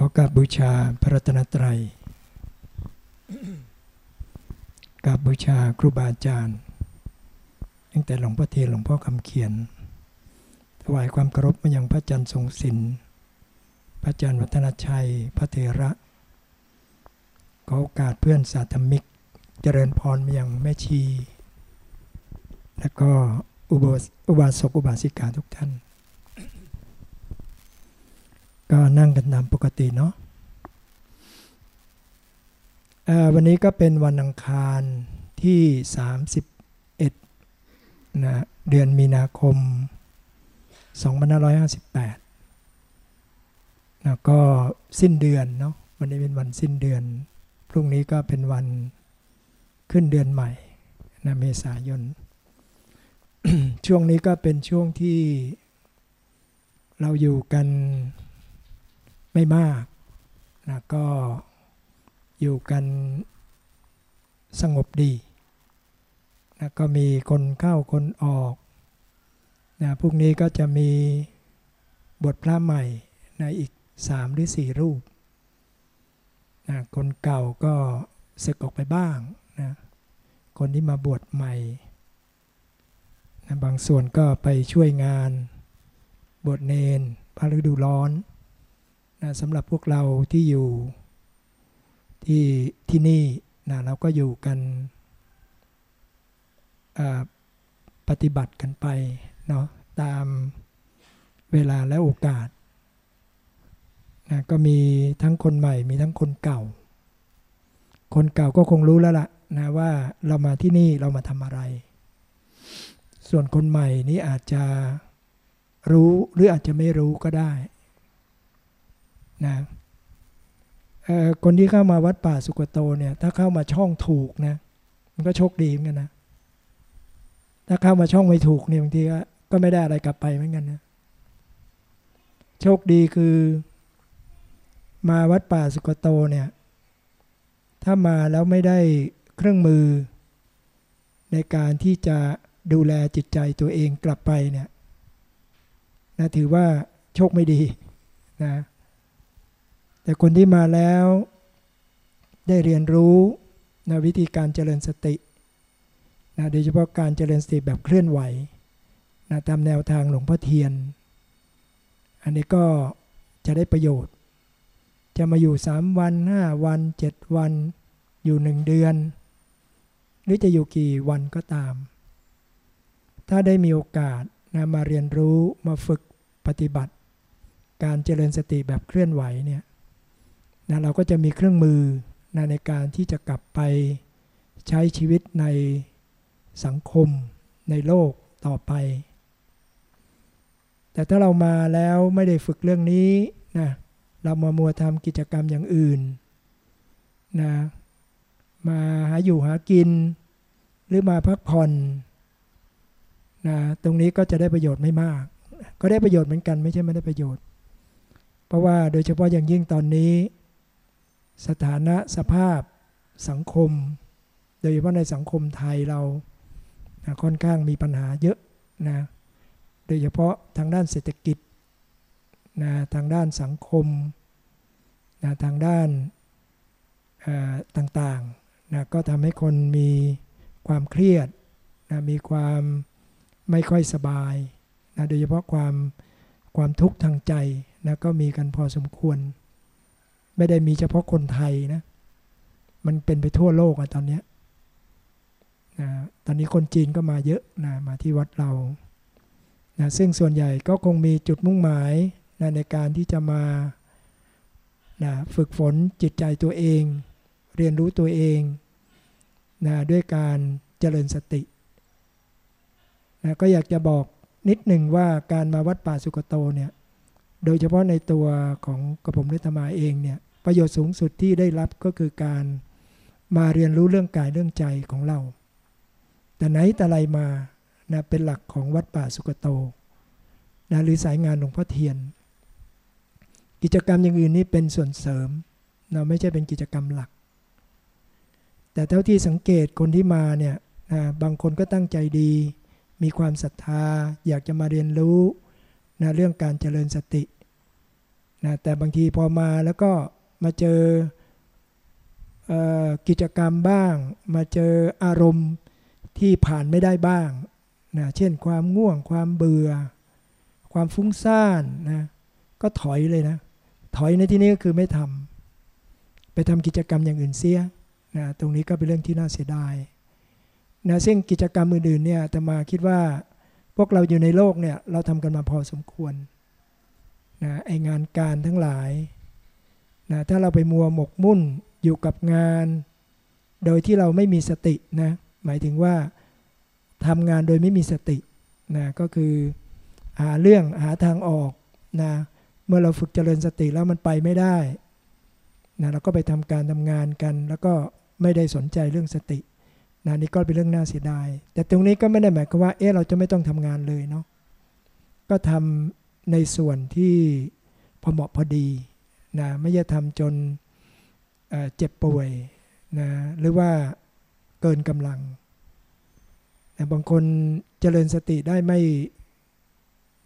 ขอกราบบูชาพระรัตนตรัยกราบบูชาครูบาอาจารย์ ตั้งแต่หลวงพ่อเทียนหลวงพ่อคำเขียน ถวายความเคารพมายังพระอาจารย์ทรงศิลป์พระอาจารย์วัฒนชัย พระเถระขอโอกาสเพื่อนสาธมิก เจริญพรมายังแม่ชี และก็อุบาสกอุบาสิกาทุกท่าน ก็นั่งกันตามปกติเนาะวันนี้ก็เป็นวันอังคารที่ 31นะเดือนมีนาคม 2558นะก็สิ้นเดือนเนาะวันนี้เป็นวันสิ้นเดือน พรุ่งนี้ก็เป็นวันขึ้นเดือนใหม่นะเมษายน ช่วงนี้ก็เป็นช่วงที่เราอยู่กัน ไม่มากนะก็อยู่กันสงบดีนะก็มีคนเข้าคนออกนะพรุ่งนี้ก็จะมีบทพระใหม่นะอีกสามหรือสี่รูปนะคนเก่าก็สึกออกไปบ้างนะคนที่มาบวชใหม่นะบางส่วนก็ไปช่วยงานบวชเนนพระฤดูร้อน นะสำหรับพวกเราที่อยู่ที่ที่นี่นะเราก็อยู่กันปฏิบัติกันไปเนาะตามเวลาและโอกาสนะก็มีทั้งคนใหม่มีทั้งคนเก่า คนเก่าก็คงรู้แล้วล่ะนะว่าเรามาที่นี่เรามาทำอะไร ส่วนคนใหม่นี้อาจจะรู้หรืออาจจะไม่รู้ก็ได้ นะคนที่เข้ามาวัดป่าสุกโตเนี่ย ถ้าเข้ามาช่องถูกนะ มันก็โชคดีเหมือนกันนะ ถ้าเข้ามาช่องไม่ถูกเนี่ยบางทีก็ไม่ได้อะไรกลับไปเหมือนกันนะ โชคดีคือ มาวัดป่าสุกโตเนี่ย ถ้ามาแล้วไม่ได้เครื่องมือ ในการที่จะดูแลจิตใจตัวเองกลับไปเนี่ยนะถือว่าโชคไม่ดีนะ แต่คนที่มาแล้วได้เรียนรู้นะวิธีการเจริญสตินะโดยเฉพาะการเจริญสติแบบเคลื่อนไหวนะตามแนวทางหลวงพ่อเทียน อันนี้ก็จะได้ประโยชน์ จะมาอยู่ 3 วัน 5 วัน 7 วัน อยู่ 1 เดือน หรือจะอยู่กี่วันก็ตาม ถ้าได้มีโอกาสนะมาเรียนรู้มาฝึกปฏิบัติ การเจริญสติแบบเคลื่อนไหวเนี่ย นะเราก็จะมีเครื่องมือนะในการที่จะกลับไปใช้ชีวิตในสังคมในโลกต่อไป แต่ถ้าเรามาแล้วไม่ได้ฝึกเรื่องนี้นะเรามามัวทำกิจกรรมอย่างอื่นนะมาหาอยู่หากิน หรือมาพักผ่อนนะตรงนี้ก็จะได้ประโยชน์ไม่มาก ก็ได้ประโยชน์เหมือนกันไม่ใช่ไม่ได้ประโยชน์ เพราะว่าโดยเฉพาะอย่างยิ่งตอนนี้ สถานะสภาพสังคม โดยเฉพาะในสังคมไทยเรานะค่อนข้างมีปัญหาเยอะนะโดยเฉพาะทางด้านเศรษฐกิจนะทางด้านสังคมนะทางด้านต่างๆนะก็ทำให้คนมีความเครียดนะมีความไม่ค่อยสบายนะโดยเฉพาะความความทุกข์ทางใจนะก็มีกันพอสมควร ไม่ได้มีเฉพาะคนไทยนะ มันเป็นไปทั่วโลกอะตอนนี้นะตอนนี้คนจีนก็มาเยอะนะมาที่วัดเรานะซึ่งส่วนใหญ่ก็คงมีจุดมุ่งหมายนะในการที่จะมานะฝึกฝนจิตใจตัวเอง เรียนรู้ตัวเองนะด้วยการเจริญสตินะก็อยากจะบอกนิดหนึ่งว่าการมาวัดป่าสุกโตเนี่ย โดยเฉพาะในตัวของกระผมนิธมาเองเนี่ย ประโยชน์สูงสุดที่ได้รับก็คือการมาเรียนรู้เรื่องกายเรื่องใจของเรา แต่ไหนแต่ไรมานะเป็นหลักของวัดป่าสุกโตนะหรือสายงานหลวงพ่อเทียน กิจกรรมอย่างอื่นนี้เป็นส่วนเสริมนะไม่ใช่เป็นกิจกรรมหลัก แต่เท่าที่สังเกตคนที่มาเนี่ยนะบางคนก็ตั้งใจดี มีความศรัทธา อยากจะมาเรียนรู้นะเรื่องการเจริญสตินะแต่บางทีพอมาแล้วก็ มาเจอกิจกรรมบ้าง มาเจออารมณ์ที่ผ่านไม่ได้บ้างนะเช่นความง่วงความเบื่อ ความฟุ้งซ่านนะก็ถอยเลยนะ ถอยในที่นี้ก็คือไม่ทำไปทำกิจกรรมอย่างอื่นเสียนะตรงนี้ก็เป็นเรื่องที่น่าเสียดายนะซึ่งกิจกรรมอื่นๆเนี่ยแต่มาคิดว่าพวกเราอยู่ในโลกเนี่ยเราทำกันมาพอสมควรนะไองานการทั้งหลาย นะถ้าเราไปมัวหมกมุ่นอยู่กับงาน โดยที่เราไม่มีสตินะหมายถึงว่าทำงานโดยไม่มีสตินะก็คือหาเรื่องหาทางออกนะเมื่อเราฝึกเจริญสติแล้วมันไปไม่ได้นะเราก็ไปทำการทำงานกัน แล้วก็ไม่ได้สนใจเรื่องสตินะนี่ก็เป็นเรื่องน่าเสียดาย แต่ตรงนี้ก็ไม่ได้หมายความว่าเออเราจะไม่ต้องทำงานเลยเนาะก็ทำในส่วนที่พอเหมาะพอดี นะไม่จะทำจนเจ็บป่วยนะหรือว่าเกินกำลังนะบางคนเจริญสติได้ไม่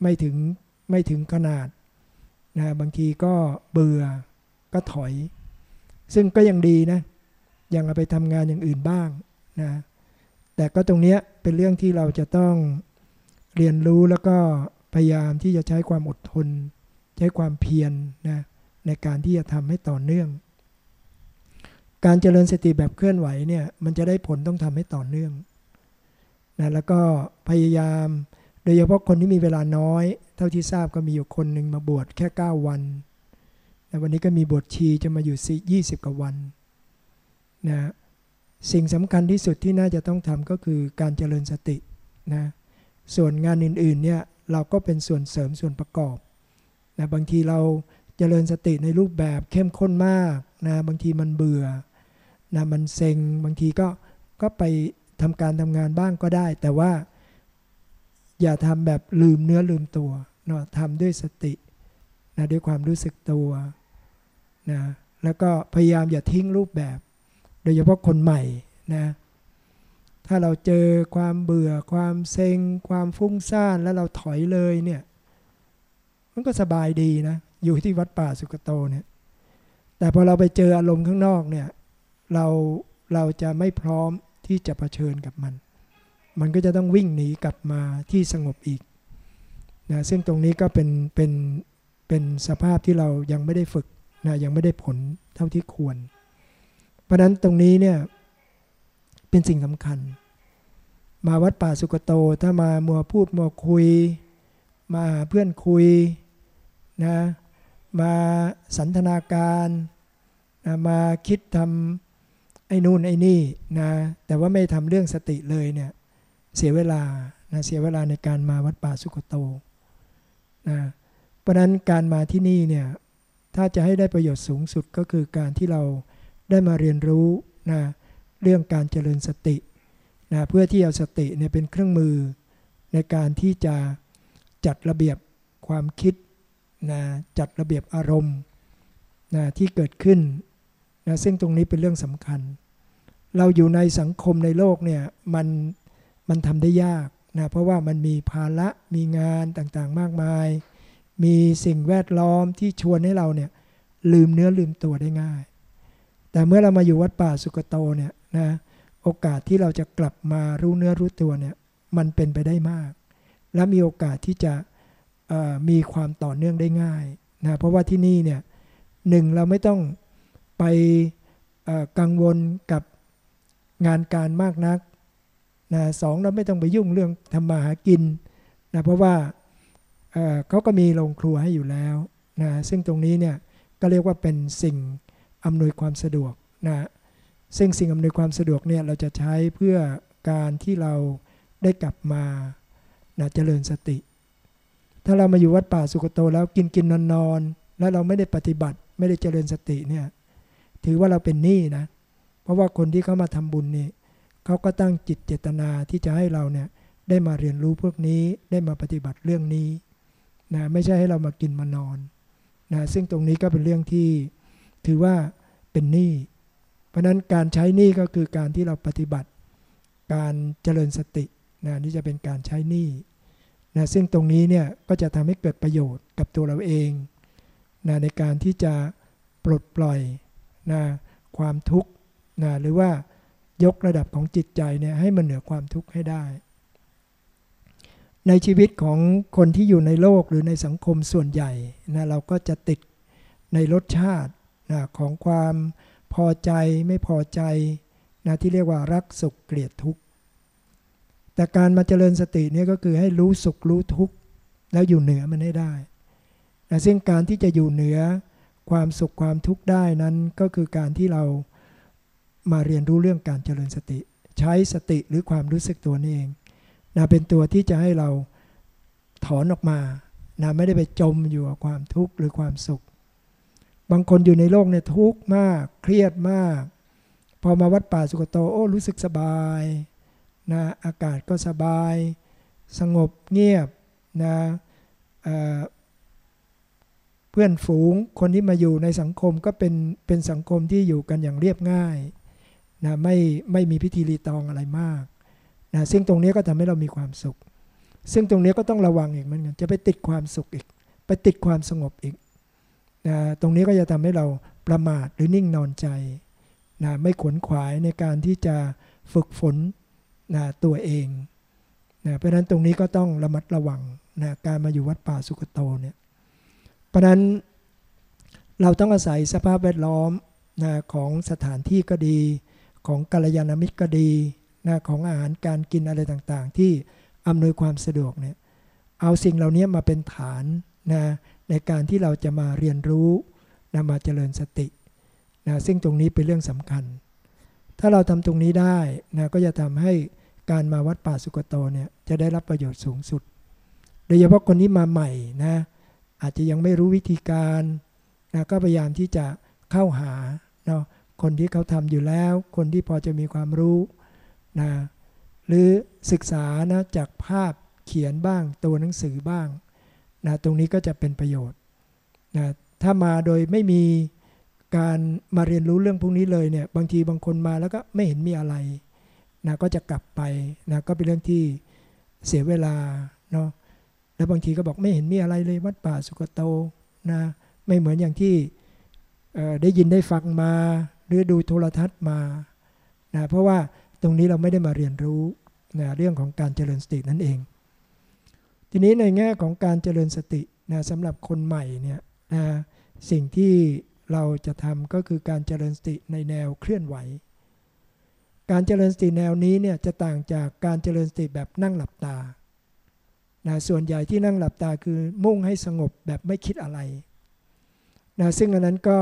ไม่ถึงไม่ถึงขนาดนะบางทีก็เบื่อก็ถอย ซึ่งก็ยังดีนะยังเอาไปทำงานอย่างอื่นบ้างนะแต่ก็ตรงนี้เป็นเรื่องที่เราจะต้องเรียนรู้แล้วก็พยายามที่จะใช้ความอดทน ใช้ความเพียรนนะ ในการที่จะทำให้ต่อเนื่อง การเจริญสติแบบเคลื่อนไหวเนี่ยมันจะได้ผลต้องทำให้ต่อเนื่องนะแล้วก็พยายาม โดยเฉพาะคนที่มีเวลาน้อย เท่าที่ทราบก็มีอยู่คนหนึ่งมาบวชแค่ 9 วันแต่วันนี้ก็มีบวชชีจะมาอยู่ 20 กว่าวันนะสิ่งสำคัญที่สุดที่น่าจะต้องทำก็คือการเจริญสตินะส่วนงานอื่นๆเนี่ยเราก็เป็นส่วนเสริมส่วนประกอบนะบางทีเรา เจริญสติในรูปแบบเข้มข้นมากนะบางทีมันเบื่อนะมันเซ็งบางทีก็ก็ไปทำการทำงานบ้างก็ได้ แต่ว่า อย่าทำแบบลืมเนื้อลืมตัวเนาะทำด้วยสตินะด้วยความรู้สึกตัวนะแล้วก็พยายามอย่าทิ้งรูปแบบ โดยเฉพาะคนใหม่นะถ้าเราเจอความเบื่อ ความเซ็ง ความฟุ้งซ่านแล้วเราถอยเลยเนี่ย มันก็สบายดีนะ อยู่ที่วัดป่าสุกโตเนี่ยแต่พอเราไปเจออารมณ์ข้างนอกเนี่ยเราเราจะไม่พร้อมที่จะะเผชิญกับมัน มันก็จะต้องวิ่งหนีกลับมาที่สงบอีกนะซึ่งตรงนี้ก็เป็นเป็นเป็นสภาพที่เรายังไม่ได้ฝึกนะยังไม่ได้ผลเท่าที่ควรราะนั้นตรงนี้เนี่ยเป็นสิ่งสำคัญ มาวัดป่าสุกโตถ้ามามัวพูดมัวคุย มาเพื่อนคุยนะ มาสันทนาการนะมาคิดทำไอ้นู่นไอ้นี่นะแต่ว่าไม่ทำเรื่องสติเลยเนี่ยเสียเวลานะเสียเวลาในการมาวัดป่าสุกโตนะเพราะนั้นการมาที่นี่เนี่ยถ้าจะให้ได้ประโยชน์สูงสุดก็คือการที่เราได้มาเรียนรู้นะเรื่องการเจริญสตินะเพื่อที่เอาสติเนี่ยเป็นเครื่องมือในการที่จะจัดระเบียบความคิด นะจัดระเบียบอารมณ์นะที่เกิดขึ้นนะซึ่งตรงนี้เป็นเรื่องสำคัญ เราอยู่ในสังคมในโลกเนี่ยมันมันทำได้ยากนะเพราะว่ามันมีภาระมีงานต่างๆมากมาย มีสิ่งแวดล้อมที่ชวนให้เราเนี่ยลืมเนื้อลืมตัวได้ง่าย แต่เมื่อเรามาอยู่วัดป่าสุกโตเนี่ยนะโอกาสที่เราจะกลับมารู้เนื้อรู้ตัวเนี่ยมันเป็นไปได้มาก และมีโอกาสที่จะ มีความต่อเนื่องได้ง่ายนะเพราะว่าที่นี่เนี่ยหนึ่งเราไม่ต้องไปกังวลกับงานการมากนักนะสองเราไม่ต้องไปยุ่งเรื่องทำมาหากินนะเพราะว่าเขาก็มีโรงครัวให้อยู่แล้วนะซึ่งตรงนี้เนี่ยก็เรียกว่าเป็นสิ่งอำนวยความสะดวกนะซึ่งสิ่งอำนวยความสะดวกเนี่ยเราจะใช้เพื่อการที่เราได้กลับมานะเจริญสติ ถ้าเรามาอยู่วัดป่าสุกโตแล้วกินกินนอนนอนแล้วเราไม่ได้ปฏิบัติไม่ได้เจริญสติเนี่ย ถือว่าเราเป็นหนี้นะ เพราะว่าคนที่เขามาทำบุญนี่เขาก็ตั้งจิตเจตนาที่จะให้เราเนี่ยได้มาเรียนรู้พวกนี้ได้มาปฏิบัติเรื่องนี้นะไม่ใช่ให้เรามากินมานอนนะซึ่งตรงนี้ก็เป็นเรื่องที่ถือว่าเป็นหนี้เพราะนั้นการใช้หนี้ก็คือการที่เราปฏิบัติ การเจริญสตินะนี่จะเป็นการใช้หนี้ นะซึ่งตรงนี้เนี่ยก็จะทำให้เกิดประโยชน์กับตัวเราเองนะในการที่จะปลดปล่อยนะความทุกข์นะหรือว่ายกระดับของจิตใจเนี่ยให้มันเหนือความทุกข์ให้ได้ ในชีวิตของคนที่อยู่ในโลกหรือในสังคมส่วนใหญ่นะเราก็จะติดในรสชาตินะของความพอใจไม่พอใจนะที่เรียกว่ารักสุขเกลียดทุกข์ แต่การมาเจริญสตินี่ก็คือให้รู้สุขรู้ทุกข์แล้วอยู่เหนือมันให้ได้นะซึ่งการที่จะอยู่เหนือความสุขความทุกข์ได้นั้นก็คือการที่เรามาเรียนรู้เรื่องการเจริญสติ ใช้สติหรือความรู้สึกตัวนี่เองนะเป็นตัวที่จะให้เราถอนออกมานะไม่ได้ไปจมอยู่กับความทุกข์หรือความสุข บางคนอยู่ในโลกเนี่ยทุกข์มาก เครียดมาก พอมาวัดป่าสุกโตโอ้รู้สึกสบาย นะอากาศก็สบาย สงบเงียบนะเเพื่อนฝูงคนที่มาอยู่ในสังคมก็เป็นเป็นสังคมที่อยู่กันอย่างเรียบง่ายนะไม่ไม่มีพิธีรีตองอะไรมากนะซึ่งตรงนี้ก็ทำให้เรามีความสุข ซึ่งตรงนี้ก็ต้องระวังอีกเหมือนกันจะไปติดความสุขอีก ไปติดความสงบอีกนะตรงนี้ก็จะทำให้เราประมาทหรือนิ่งนอนใจนะไม่ขวนขวายในการที่จะฝึกฝน นะตัวเองนะเพราะฉะนั้นตรงนี้ก็ต้องระมัดระวังนะการมาอยู่วัดป่าสุกโตเนี่ยเพราะนั้นเราต้องอาศัยสภาพแวดล้อมนะของสถานที่ก็ดี ของกัลยาณมิตรก็ดีนะของอาหารการกินอะไรต่างๆ ที่อำนวยความสะดวกเนี่ยเอาสิ่งเหล่านี้มาเป็นฐานนะในการที่เราจะมาเรียนรู้นะมาเจริญสตินะซึ่งตรงนี้เป็นเรื่องสำคัญ ถ้าเราทำตรงนี้ได้นะก็จะทำให้การมาวัดป่าสุกโตเนี่ยจะได้รับประโยชน์สูงสุด โดยเฉพาะคนที่มาใหม่นะอาจจะยังไม่รู้วิธีการนะก็พยายามที่จะเข้าหาเนาะคนที่เขาทำอยู่แล้ว คนที่พอจะมีความรู้นะหรือศึกษานะจากภาพเขียนบ้างตัวหนังสือบ้างนะตรงนี้ก็จะเป็นประโยชน์นะถ้ามาโดยไม่มี การมาเรียนรู้เรื่องพวกนี้เลยเนี่ยบางทีบางคนมาแล้วก็ไม่เห็นมีอะไรนะก็จะกลับไปนะก็เป็นเรื่องที่เสียเวลาเนาะแล้วบางทีก็บอกไม่เห็นมีอะไรเลยวัดป่าสุกโตนะไม่เหมือนอย่างที่ได้ยินได้ฟังมาหรือดูโทรทัศน์มานะเพราะว่าตรงนี้เราไม่ได้มาเรียนรู้นะเรื่องของการเจริญสตินั่นเอง ทีนี้ในแง่ของการเจริญสตินะสำหรับคนใหม่เนี่ยนะสิ่งที่ เราจะทำก็คือการเจริญสติในแนวเคลื่อนไหว การเจริญสติแนวนี้เนี่ยจะต่างจากการเจริญสติแบบนั่งหลับตานะส่วนใหญ่ที่นั่งหลับตาคือมุ่งให้สงบแบบไม่คิดอะไรนะซึ่งอันนั้นก็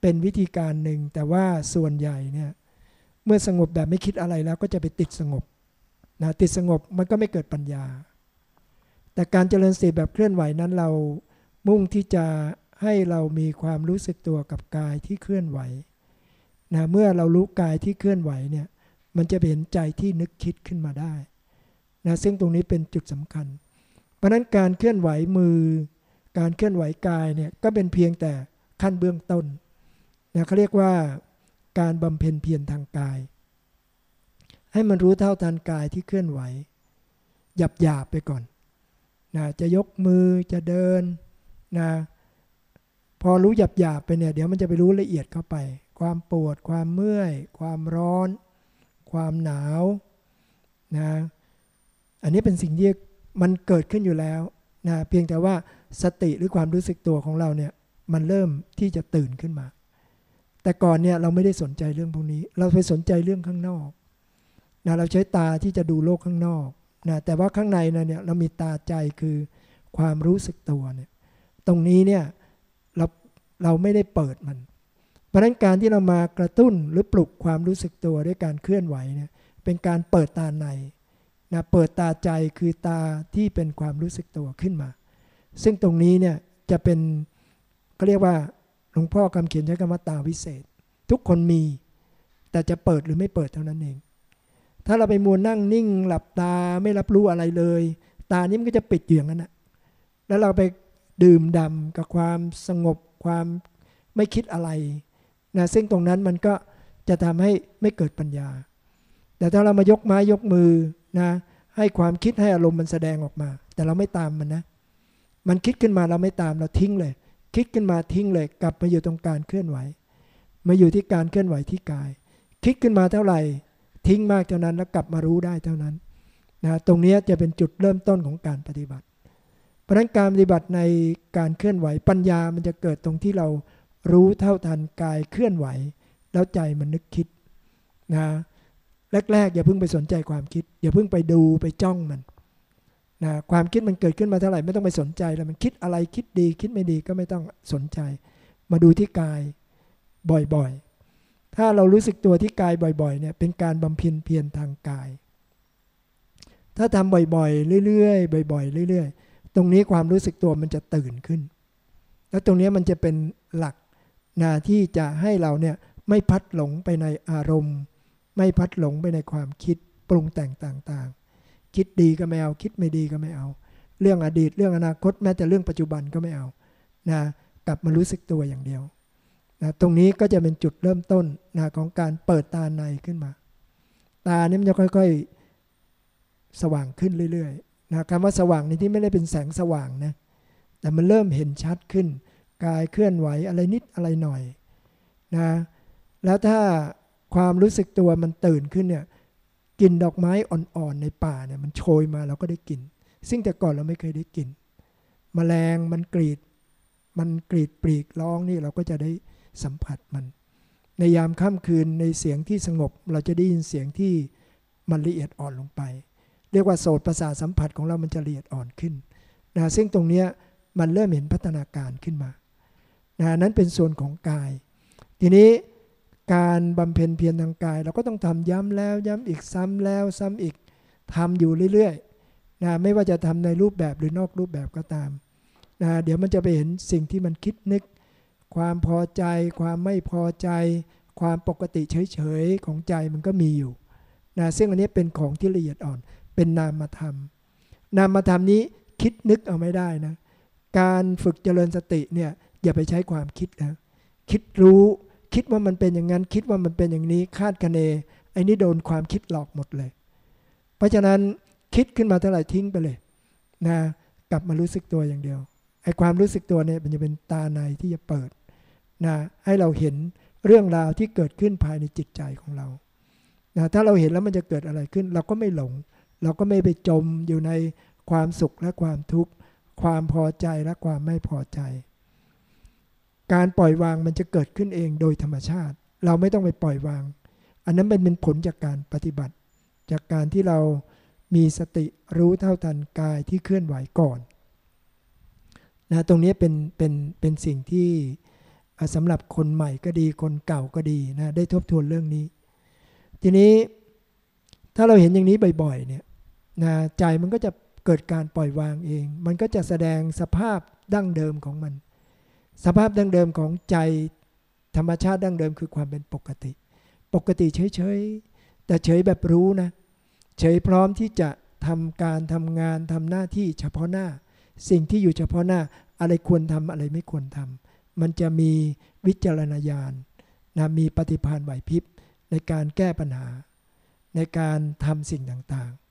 เป็นวิธีการหนึ่งแต่ว่าส่วนใหญ่เนี่ยเมื่อสงบแบบไม่คิดอะไรแล้วก็จะไปติดสงบนะติดสงบมันก็ไม่เกิดปัญญา แต่การเจริญสติแบบเคลื่อนไหวนั้นเรามุ่งที่จะ ให้เรามีความรู้สึกตัวกับกายที่เคลื่อนไหวนะเมื่อเรารู้กายที่เคลื่อนไหวเนี่ยมันจะเห็นใจที่นึกคิดขึ้นมาได้นะซึ่งตรงนี้เป็นจุดสำคัญ เพราะนั้นการเคลื่อนไหวมือ การเคลื่อนไหวกายเนี่ยก็เป็นเพียงแต่ขั้นเบื้องต้นนะเขาเรียกว่าการบำเพ็ญเพียรทางกาย ให้มันรู้เท่าทันกายที่เคลื่อนไหว หยับหยาบไปก่อนนะจะยกมือจะเดินนะ พอรู้หยับหยาบไปเนี่ยเดี๋ยวมันจะไปรู้ละเอียดเข้าไป ความปวด ความเมื่อย ความร้อน ความหนาวนะอันนี้เป็นสิ่งที่มันเกิดขึ้นอยู่แล้วนะเพียงแต่ว่าสติหรือความรู้สึกตัวของเราเนี่ยมันเริ่มที่จะตื่นขึ้นมา แต่ก่อนเนี่ยเราไม่ได้สนใจเรื่องพวกนี้ เราไปสนใจเรื่องข้างนอกนะเราใช้ตาที่จะดูโลกข้างนอกนะแต่ว่าข้างในนะเนี่ยเรามีตาใจคือความรู้สึกตัวเนี่ยตรงนี้เนี่ย เราเราไม่ได้เปิดมัน เพราะนั้นการที่เรามากระตุ้นหรือปลุกความรู้สึกตัวด้วยการเคลื่อนไหวเนี่ยเป็นการเปิดตาในนะเปิดตาใจคือตาที่เป็นความรู้สึกตัวขึ้นมา ซึ่งตรงนี้เนี่ยจะเป็นเขาเรียกว่าหลวงพ่อคำเขียนใช้คำว่าตาวิเศษ ทุกคนมี แต่จะเปิดหรือไม่เปิดเท่านั้นเอง ถ้าเราไปมัวนั่งนิ่ง หลับตาไม่รับรู้อะไรเลย ตานี้มันก็จะปิดอย่างนั้นนะแล้วเราไป ดื่มดำกับความสงบความไม่คิดอะไรนะซึ่งตรงนั้นมันก็จะทำให้ไม่เกิดปัญญา แต่ถ้าเรามายกไม้ยกมือนะให้ความคิดให้อารมณ์มันแสดงออกมา แต่เราไม่ตามมันนะ มันคิดขึ้นมาเราไม่ตามเราทิ้งเลย คิดขึ้นมาทิ้งเลย กลับมาอยู่ตรงการเคลื่อนไหว มาอยู่ที่การเคลื่อนไหวที่กาย คิดขึ้นมาเท่าไหร่ ทิ้งมากเท่านั้นแล้วกลับมารู้ได้เท่านั้นนะตรงนี้จะเป็นจุดเริ่มต้นของการปฏิบัติ ราะฉะนั้นการปฏิบัติในการเคลื่อนไหวปัญญามันจะเกิดตรงที่เรารู้เท่าทันกายเคลื่อนไหว แล้วใจมันนึกคิดนะแรกๆอย่าเพิ่งไปสนใจความคิด อย่าเพิ่งไปดูไปจ้องมันนะความคิดมันเกิดขึ้นมาเท่าไหร่ไม่ต้องไปสนใจแล้วมันคิดอะไรคิดดีคิดไม่ดีก็ไม่ต้องสนใจ มาดูที่กายบ่อยๆ ถ้าเรารู้สึกตัวที่กายบ่อยๆเนี่ยเป็นการบำเพ็ญเพียรทางกาย ถ้าทำบ่อยๆ เรื่อยๆบ่อยๆ เรื่อยๆ ตรงนี้ความรู้สึกตัวมันจะตื่นขึ้น แล้วตรงนี้มันจะเป็นหลักนาที่จะให้เราเนี่ยไม่พัดหลงไปในอารมณ์ ไม่พัดหลงไปในความคิดปรุงแต่งต่างๆ คิดดีก็ไม่เอา คิดไม่ดีก็ไม่เอา เรื่องอดีตเรื่องอนาคตแม้แต่เรื่องปัจจุบันก็ไม่เอานะกลับมารู้สึกตัวอย่างเดียวนะตรงนี้ก็จะเป็นจุดเริ่มต้นนะของการเปิดตาในขึ้นมา ตาเนี่ยมันจะค่อย ๆ สว่างขึ้นเรื่อยๆ นะคำว่าสว่างในที่ไม่ได้เป็นแสงสว่างนะแต่มันเริ่มเห็นชัดขึ้น กายเคลื่อนไหวอะไรนิดอะไรหน่อยนะแล้วถ้าความรู้สึกตัวมันตื่นขึ้นเนี่ยกลิ่นดอกไม้อ่อนๆในป่าเนี่ยมันโชยมาเราก็ได้กลิ่นซึ่งแต่ก่อนเราไม่เคยได้กลิ่นมแมลงมันกรีด มันกรีดปลีกร้องนี่เราก็จะได้สัมผัสมัน ในยามค่ำคืนในเสียงที่สงบ เราจะได้ยินเสียงที่มันละเอียดอ่อนลงไป เรียกว่าโสตประสาทสัมผัสของเรามันจะละเอียดอ่อนขึ้นนะซึ่งตรงนี้มันเริ่มเห็นพัฒนาการขึ้นมานะนั้นเป็นส่วนของกาย ทีนี้การบำเพ็ญเพียรทางกาย เราก็ต้องทำย้ำแล้วย้ำอีกซ้ำแล้วซ้ำอีกทำอยู่เรื่อยๆนะไม่ว่าจะทำในรูปแบบหรือนอกรูปแบบก็ตามนะเดี๋ยวมันจะไปเห็นสิ่งที่มันคิดนึก ความพอใจ ความไม่พอใจ ความปกติเฉยๆของใจมันก็มีอยู่นะซึ่งอันนี้เป็นของที่ละเอียดอ่อน เป็นนามธรรม นามธรรมนี้คิดนึกเอาไม่ได้นะ การฝึกเจริญสติเนี่ยอย่าไปใช้ความคิดนะคิดรู้คิดว่ามันเป็นอย่างนั้น คิดว่ามันเป็นอย่างนี้คาดคะเนไอ้นี่โดนความคิดหลอกหมดเลย เพราะฉะนั้นคิดขึ้นมาเท่าไหร่ทิ้งไปเลยนะกลับมารู้สึกตัวอย่างเดียวไอ้ความรู้สึกตัวเนี่ยมันจะเป็นตาในที่จะเปิดนะให้เราเห็นเรื่องราวที่เกิดขึ้นภายในจิตใจของเรานะถ้าเราเห็นแล้วมันจะเกิดอะไรขึ้น เราก็ไม่หลง เราก็ไม่ไปจมอยู่ในความสุขและความทุกข์ ความพอใจและความไม่พอใจ การปล่อยวางมันจะเกิดขึ้นเองโดยธรรมชาติ เราไม่ต้องไปปล่อยวาง อันนั้นเป็นผลจากการปฏิบัติ จากการที่เรามีสติรู้เท่าทันกายที่เคลื่อนไหวก่อนนะตรงนี้เป็นเป็นเป็นสิ่งที่สำหรับคนใหม่ก็ดีคนเก่าก็ดีนะได้ทบทวนเรื่องนี้ ทีนี้ถ้าเราเห็นอย่างนี้บ่อยๆเนี่ย นะใจมันก็จะเกิดการปล่อยวางเอง มันก็จะแสดงสภาพดั้งเดิมของมัน สภาพดั้งเดิมของใจธรรมชาติดั้งเดิมคือความเป็นปกติ ปกติเฉยๆ แต่เฉยแบบรู้นะ เฉยพร้อมที่จะทำการทำงานทำหน้าที่เฉพาะหน้า สิ่งที่อยู่เฉพาะหน้าอะไรควรทำอะไรไม่ควรทำมันจะมีวิจารณญาณนะมีปฏิภาณไหวพริบในการแก้ปัญหา ในการทำสิ่งต่างๆ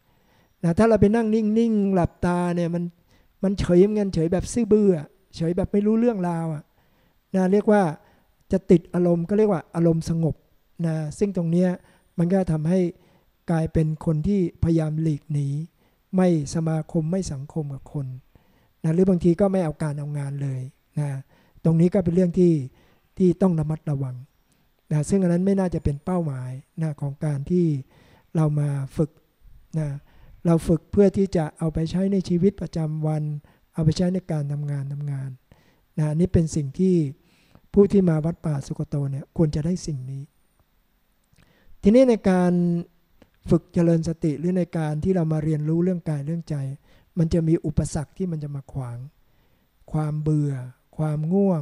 นะถ้าเราไปนั่งนิ่งๆหลับตาเนี่ยมันมันเฉยเงินเฉยแบบซื่อบื้อเฉยแบบไม่รู้เรื่องราวอะนะเรียกว่าจะติดอารมณ์ก็เรียกว่าอารมณ์สงบนะซึ่งตรงนี้มันก็ทำให้กลายเป็นคนที่พยายามหลีกหนีไม่สมาคมไม่สังคมกับคนนะหรือบางทีก็ไม่เอาการเอางานเลยนะตรงนี้ก็เป็นเรื่องที่ที่ต้องระมัดระวังนะซึ่งอันนั้นไม่น่าจะเป็นเป้าหมายนะของการที่เรามาฝึกนะ เราฝึกเพื่อที่จะเอาไปใช้ในชีวิตประจำวัน เอาไปใช้ในการทำงานทำงานนะนี่เป็นสิ่งที่ผู้ที่มาวัดป่าสุกโตเนี่ยควรจะได้สิ่งนี้ ทีนี้ในการฝึกเจริญสติหรือในการที่เรามาเรียนรู้เรื่องกายเรื่องใจ มันจะมีอุปสรรคที่มันจะมาขวาง ความเบื่อ ความง่วง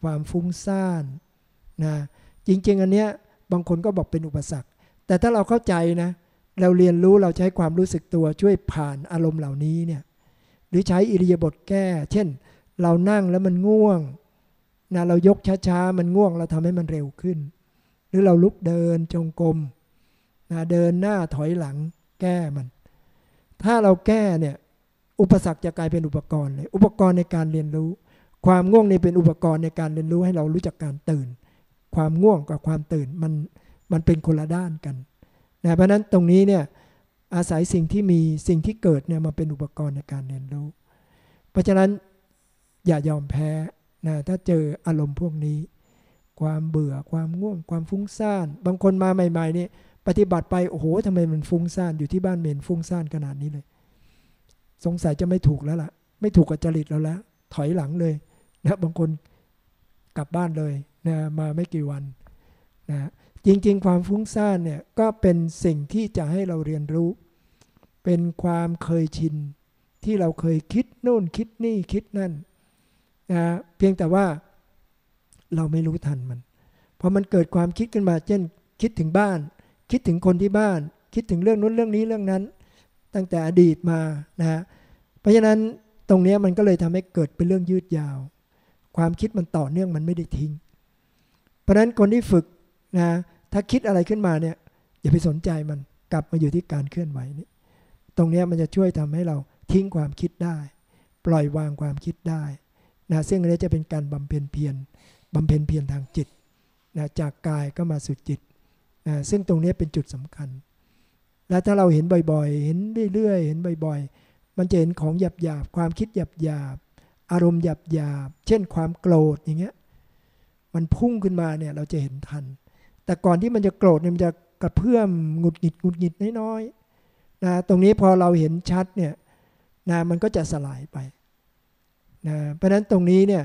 ความฟุ้งซ่านนะจริง ๆ อันเนี้ยบางคนก็บอกเป็นอุปสรรค แต่ถ้าเราเข้าใจนะเเราเรียนรู้เราใช้ความรู้สึกตัวช่วยผ่านอารมณ์เหล่านี้เนี่ยหรือใช้อิริยาบถแก้ เช่น เรานั่งแล้วมันง่วงนะเรายกช้าๆ มันง่วงเราทำให้มันเร็วขึ้น หรือเราลุกเดินจงกรมนะเดินหน้าถอยหลังแก้มัน ถ้าเราแก้เนี่ยอุปสรรคจะกลายเป็นอุปกรณ์เลย อุปกรณ์ในการเรียนรู้ ความง่วงนี่เป็นอุปกรณ์ในการเรียนรู้ให้เรารู้จักการตื่น ความง่วงกับความตื่นมันมันเป็นคนละด้านกัน นะเพราะนั้นตรงนี้เนี่ยอาศัยสิ่งที่มีสิ่งที่เกิดเนี่ยมาเป็นอุปกรณ์ในการเรียนรู้ เพราะฉะนั้นอย่ายอมแพ้นะถ้าเจออารมณ์พวกนี้ ความเบื่อความง่วง ความฟุ้งซ่าน บางคนมาใหม่ๆนี่ปฏิบัติไปโอ้โหทำไมมันฟุ้งซ่านอยู่ที่บ้านเมนฟุ้งซ่านขนาดนี้เลย สงสัยจะไม่ถูกแล้วล่ะ ไม่ถูกกับจริตเราแล้ว ถอยหลังเลยนะบางคนกลับบ้านเลยนะมาไม่กี่วันนะ จริง ๆ ความฟุ้งซ่านเนี่ยก็เป็นสิ่งที่จะให้เราเรียนรู้ เป็นความเคยชิน ที่เราเคยคิดนู่นคิดนี่คิดนั่นนะเพียงแต่ว่าเราไม่รู้ทันมันพอมันเกิดความคิดขึ้นมา เช่น คิดถึงบ้าน คิดถึงคนที่บ้าน คิดถึงเรื่องนู้นเรื่องนี้เรื่องนั้น ตั้งแต่อดีตมานะเพราะฉะนั้นตรงนี้มันก็เลยทำให้เกิดเป็นเรื่องยืดยาว ความคิดมันต่อเนื่องมันไม่ได้ทิ้ง เพราะฉะนั้นคนที่ฝึกนะ ถ้าคิดอะไรขึ้นมาเนี่ย อย่าไปสนใจมันกลับมาอยู่ที่การเคลื่อนไหวนี่ตรงนี้มันจะช่วยทำให้เราทิ้งความคิดได้ ปล่อยวางความคิดได้นะซึ่งอันนี้จะเป็นการบำเพ็ญเพียรบำเพ็ญเพียรทางจิตนะจากกายก็มาสู่จิตนะซึ่งตรงนี้เป็นจุดสำคัญ และถ้าเราเห็นบ่อยๆ เห็นเรื่อยๆ เห็นบ่อยๆ มันจะเห็นของหยาบๆ ความคิดหยาบๆ อารมณ์หยาบๆ เช่นความโกรธอย่างเงี้ย มันพุ่งขึ้นมาเนี่ยเราจะเห็นทัน แต่ก่อนที่มันจะโกรธเนี่ยมันจะกระเพื่อมหงุดหงิดหงุดหงิดน้อยๆนะตรงนี้พอเราเห็นชัดเนี่ยนะมันก็จะสลายไปนะเพราะนั้นตรงนี้เนี่ย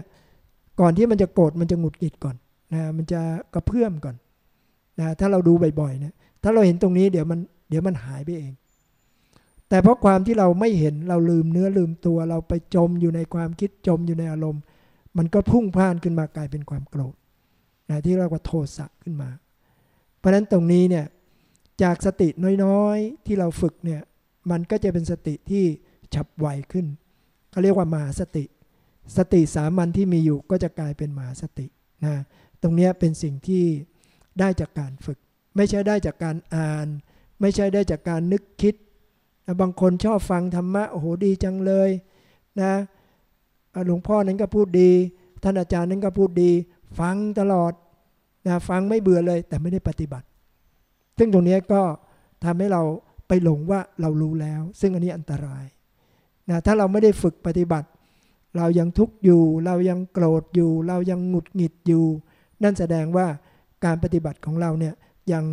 ก่อนที่มันจะโกรธมันจะหงุดหงิดก่อนนะมันจะกระเพื่อมก่อนนะถ้าเราดูบ่อยๆเนี่ยถ้าเราเห็นตรงนี้เดี๋ยวมันเดี๋ยวมันหายไปเอง แต่เพราะความที่เราไม่เห็นเราลืมเนื้อลืมตัวเราไปจมอยู่ในความคิดจมอยู่ในอารมณ์ มันก็พุ่งพล่านขึ้นมากลายเป็นความโกรธนะที่เรียกว่าโทสะขึ้นมา เพราะฉะนั้นตรงนี้เนี่ยจากสติน้อยๆ ที่เราฝึกเนี่ยมันก็จะเป็นสติที่ฉับไวขึ้นเขาเรียกว่ามาสติ สติสามัญที่มีอยู่ก็จะกลายเป็นมาสตินะตรงนี้เป็นสิ่งที่ได้จากการฝึก ไม่ใช่ได้จากการอ่าน ไม่ใช่ได้จากการนึกคิดนะบางคนชอบฟังธรรมะโอ้โหดีจังเลยนะหลวงพ่อนั้นก็พูดดี ท่านอาจารย์นั้นก็พูดดี ฟังตลอด นะฟังไม่เบื่อเลย แต่ไม่ได้ปฏิบัติ ซึ่งตรงนี้ก็ทำให้เราไปหลงว่าเรารู้แล้ว ซึ่งอันนี้อันตรายนะถ้าเราไม่ได้ฝึกปฏิบัติ เรายังทุกข์อยู่ เรายังโกรธอยู่ เรายังหงุดหงิดอยู่ นั่นแสดงว่าการปฏิบัติของเราเนี่ยยัง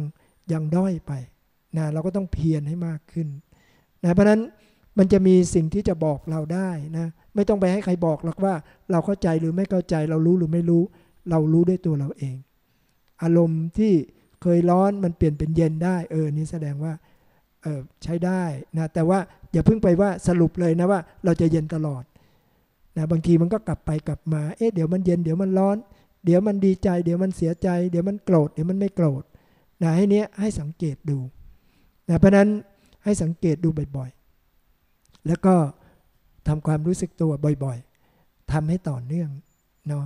ยังด้อยไปนะเราก็ต้องเพียรให้มากขึ้นนะเพราะนั้นมันจะมีสิ่งที่จะบอกเราได้นะไม่ต้องไปให้ใครบอกหรอกว่า เราเข้าใจหรือไม่เข้าใจ เรารู้หรือไม่รู้ เรารู้ด้วยตัวเราเอง อารมณ์ที่เคยร้อนมันเปลี่ยนเป็นเย็นได้ เออนี่แสดงว่าเออใช้ได้นะแต่ว่าอย่าเพิ่งไปว่าสรุปเลยนะว่าเราจะเย็นตลอดนะบางทีมันก็กลับไปกลับมาเอ๊ะเดี๋ยวมันเย็นเดี๋ยวมันร้อน เดี๋ยวมันดีใจ เดี๋ยวมันเสียใจ เดี๋ยวมันโกรธเดี๋ยวมันไม่โกรธนะให้เนี้ยให้สังเกตดูนะเพราะนั้นให้สังเกตดูบ่อยๆ แล้วก็ทำความรู้สึกตัวบ่อยๆทำให้ต่อเนื่องเนาะ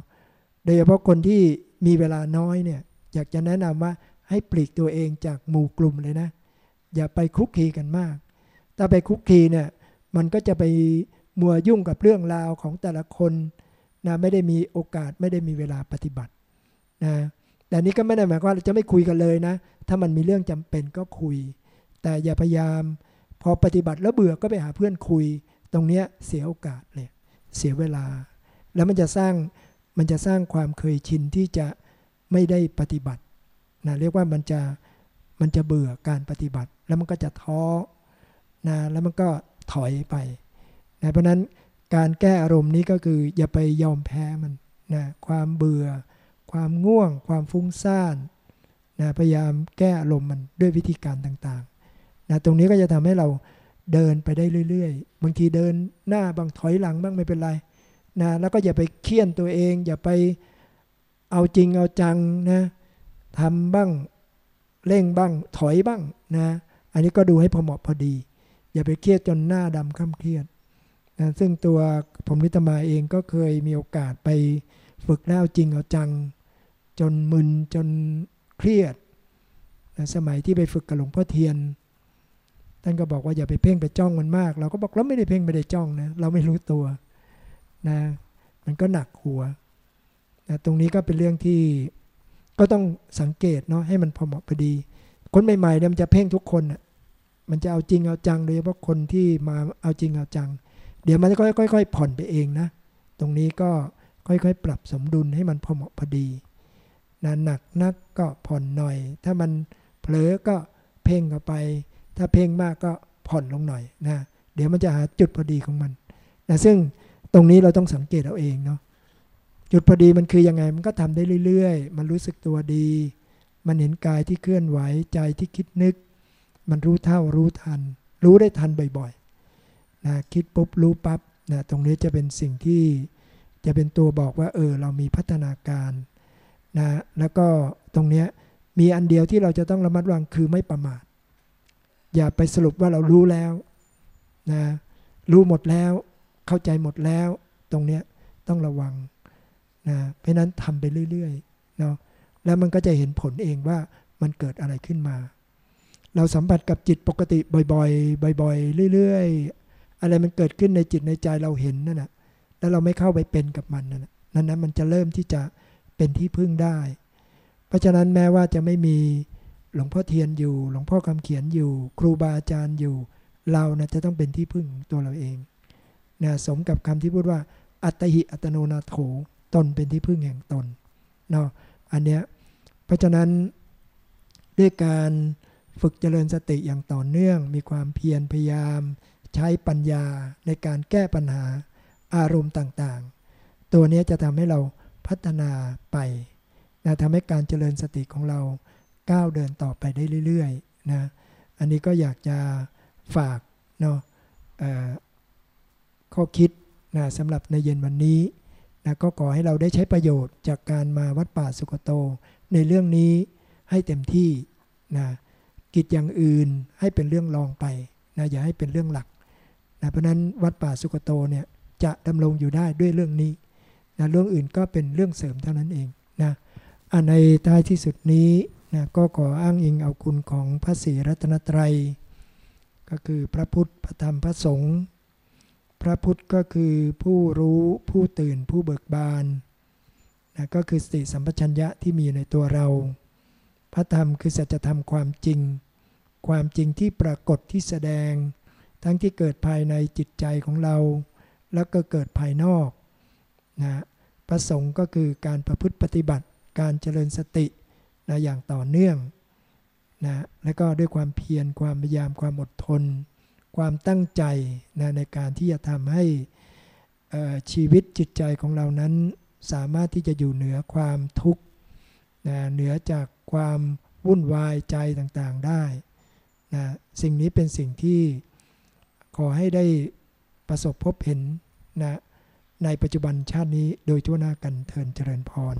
โดยเฉพาะคนที่มีเวลาน้อยเนี่ย อยากจะแนะนำว่าให้ปลีกตัวเองจากหมู่กลุ่มเลยนะ อย่าไปคุกคีกันมาก ถ้าไปคุกคีเนี่ยมันก็จะไปมัวยุ่งกับเรื่องราวของแต่ละคนนะไม่ได้มีโอกาสไม่ได้มีเวลาปฏิบัตินะแต่นี้ก็ไม่ได้หมายความว่าเราจะไม่คุยกันเลยนะ ถ้ามันมีเรื่องจำเป็นก็คุย แต่อย่าพยายามพอปฏิบัติแล้วเบื่อก็ไปหาเพื่อนคุย ตรงนี้เสียโอกาสเลยเสียเวลา แล้วมันจะสร้างมันจะสร้างความเคยชินที่จะ ไม่ได้ปฏิบัตินะเรียกว่ามันจะมันจะเบื่อการปฏิบัติ แล้วมันก็จะท้อนะแล้วมันก็ถอยไปนะเพราะนั้นการแก้อารมณ์นี้ก็คืออย่าไปยอมแพ้มันนะความเบื่อ ความง่วง ความฟุ้งซ่านนะพยายามแก้อารมณ์มันด้วยวิธีการต่างๆนะตรงนี้ก็จะทำให้เราเดินไปได้เรื่อยๆ บางทีเดินหน้าบางถอยหลังบ้างไม่เป็นไรนะแล้วก็อย่าไปเคี่ยนตัวเอง อย่าไป เอาจริงเอาจังนะทำบ้างเร่งบ้างถอยบ้างนะ อันนี้ก็ดูให้พอเหมาะพอดี อย่าไปเครียดจนหน้าดำข้ามเครียดนะซึ่งตัวผมนิตมาเองก็เคยมีโอกาสไปฝึกแล้วจริงเอาจัง จนมึนจนเครียดนะสมัยที่ไปฝึกกับหลวงพ่อเทียนท่านก็บอกว่าอย่าไปเพ่งไปจ้องมันมาก เราก็บอกเราไม่ได้เพ่งไม่ได้จ้องนะเราไม่รู้ตัวนะมันก็หนักหัว นะตรงนี้ก็เป็นเรื่องที่ก็ต้องสังเกตเนาะให้มันพอเหมาะพอดี คนใหม่ๆเนี่ยมันจะเพ่งทุกคนอะมันจะเอาจริงเอาจังโดยเฉพาะคนที่มาเอาจริงเอาจัง เดี๋ยวมันจะค่อยๆ ผ่อนไปเองนะ ตรงนี้ก็ค่อยๆ ปรับสมดุลให้มันพอเหมาะพอดีนะหนักนักก็ผ่อนหน่อย ถ้ามันเผลอก็เพ่งเข้าไป ถ้าเพ่งมากก็ผ่อนลงหน่อยนะเดี๋ยวมันจะหาจุดพอดีของมันนะซึ่งตรงนี้เราต้องสังเกตเอาเองเนาะ จุดพอดีมันคือยังไงมันก็ทำได้เรื่อย ๆ มันรู้สึกตัวดี มันเห็นกายที่เคลื่อนไหวใจที่คิดนึก มันรู้เท่ารู้ทัน รู้ได้ทันบ่อยๆนะคิดปุ๊บรู้ปับ๊บนะตรงนี้จะเป็นสิ่งที่จะเป็นตัวบอกว่าเออเรามีพัฒนาการนะแล้วก็ตรงนี้มีอันเดียวที่เราจะต้องระมัดระวังคือไม่ประมาท อย่าไปสรุปว่าเรารู้แล้วนะรู้หมดแล้ว เข้าใจหมดแล้ว ตรงนี้ต้องระวัง นะเพราะนั้นทำไปเรื่อยๆเนาะแล้วมันก็จะเห็นผลเองว่ามันเกิดอะไรขึ้นมา เราสัมผัสกับจิตปกติบ่อยๆ บ่อย ๆ เรื่อยๆ อะไรมันเกิดขึ้นในจิตในใจเราเห็นนั่นนะแล้วเราไม่เข้าไปเป็นกับมันนั่นนั่นนะมันจะเริ่มที่จะเป็นที่พึ่งได้ เพราะฉะนั้นแม้ว่าจะไม่มีหลวงพ่อเทียนอยู่ หลวงพ่อคำเขียนอยู่ ครูบาอาจารย์อยู่ เรานะจะต้องเป็นที่พึ่งตัวเราเองนะสมกับคำที่พูดว่า อัตหิอัตโนนาโถ ตนเป็นที่พึ่งแห่งตนเนาะอันเนี้ยเพราะฉะนั้นด้วยการฝึกเจริญสติอย่างต่อเนื่อง มีความเพียรพยายาม ใช้ปัญญาในการแก้ปัญหาอารมณ์ต่างๆ ตัวนี้จะทำให้เราพัฒนาไปนะทำให้การเจริญสติของเราก้าวเดินต่อไปได้เรื่อยๆนะอันนี้ก็อยากจะฝากเนาะข้อคิดนะสำหรับในเย็นวันนี้ นะก็ขอให้เราได้ใช้ประโยชน์จากการมาวัดป่าสุกโต ในเรื่องนี้ให้เต็มที่นะกิจอย่างอื่นให้เป็นเรื่องรองไปนะอย่าให้เป็นเรื่องหลักนะเพราะนั้นวัดป่าสุกโตเนี่ยจะดำรงอยู่ได้ด้วยเรื่องนี้นะเรื่องอื่นก็เป็นเรื่องเสริมเท่านั้นเองนะอันในท้ายที่สุดนี้นะก็ขออ้างอิงเอาคุณของพระศรีรัตนตรัย ก็คือพระพุทธพระธรรมพระสงฆ์ พระพุทธก็คือผู้รู้ผู้ตื่นผู้เบิกบานนะก็คือสติสัมปชัญญะที่มีในตัวเรา พระธรรมคือสัจธรรมความจริง ความจริงที่ปรากฏที่แสดง ทั้งที่เกิดภายในจิตใจของเรา แล้วก็เกิดภายนอกนะพระสงฆ์ก็คือการประพฤติปฏิบัติการเจริญสตินะอย่างต่อเนื่องนะแล้วก็ด้วยความเพียรความพยายามความอดทน ความตั้งใจนะในการที่จะทำให้ชีวิตจิตใจของเรานั้น สามารถที่จะอยู่เหนือความทุกข์นะเหนือจากความวุ่นวายใจต่างๆได้นะสิ่งนี้เป็นสิ่งที่ขอให้ได้ประสบพบเห็นนะในปัจจุบันชาตินี้โดยทั่วหน้ากันเทินเจริญพร